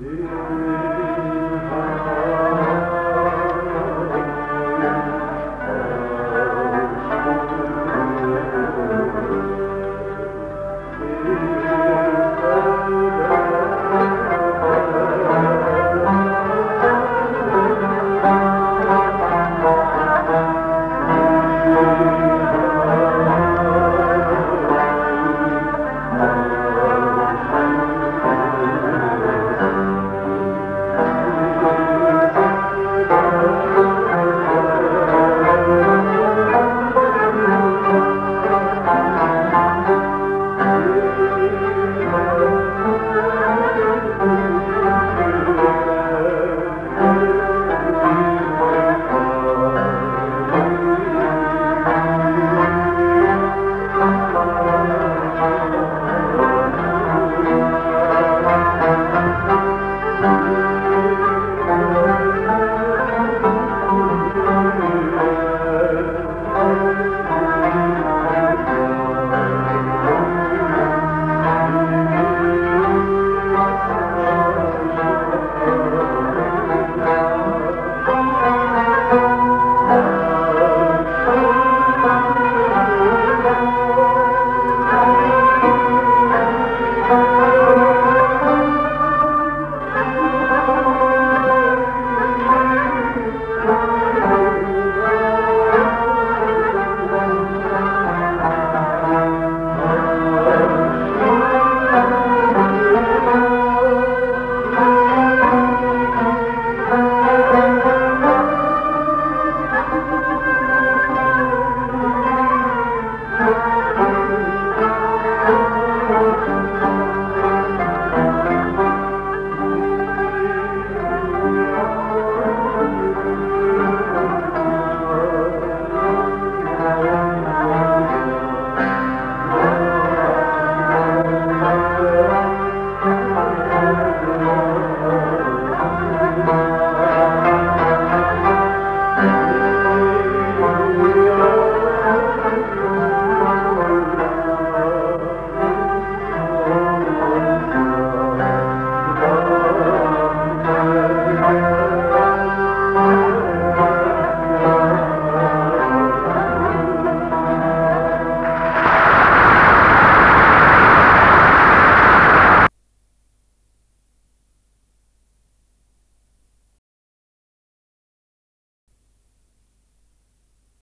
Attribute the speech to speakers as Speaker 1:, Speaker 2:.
Speaker 1: Yeah.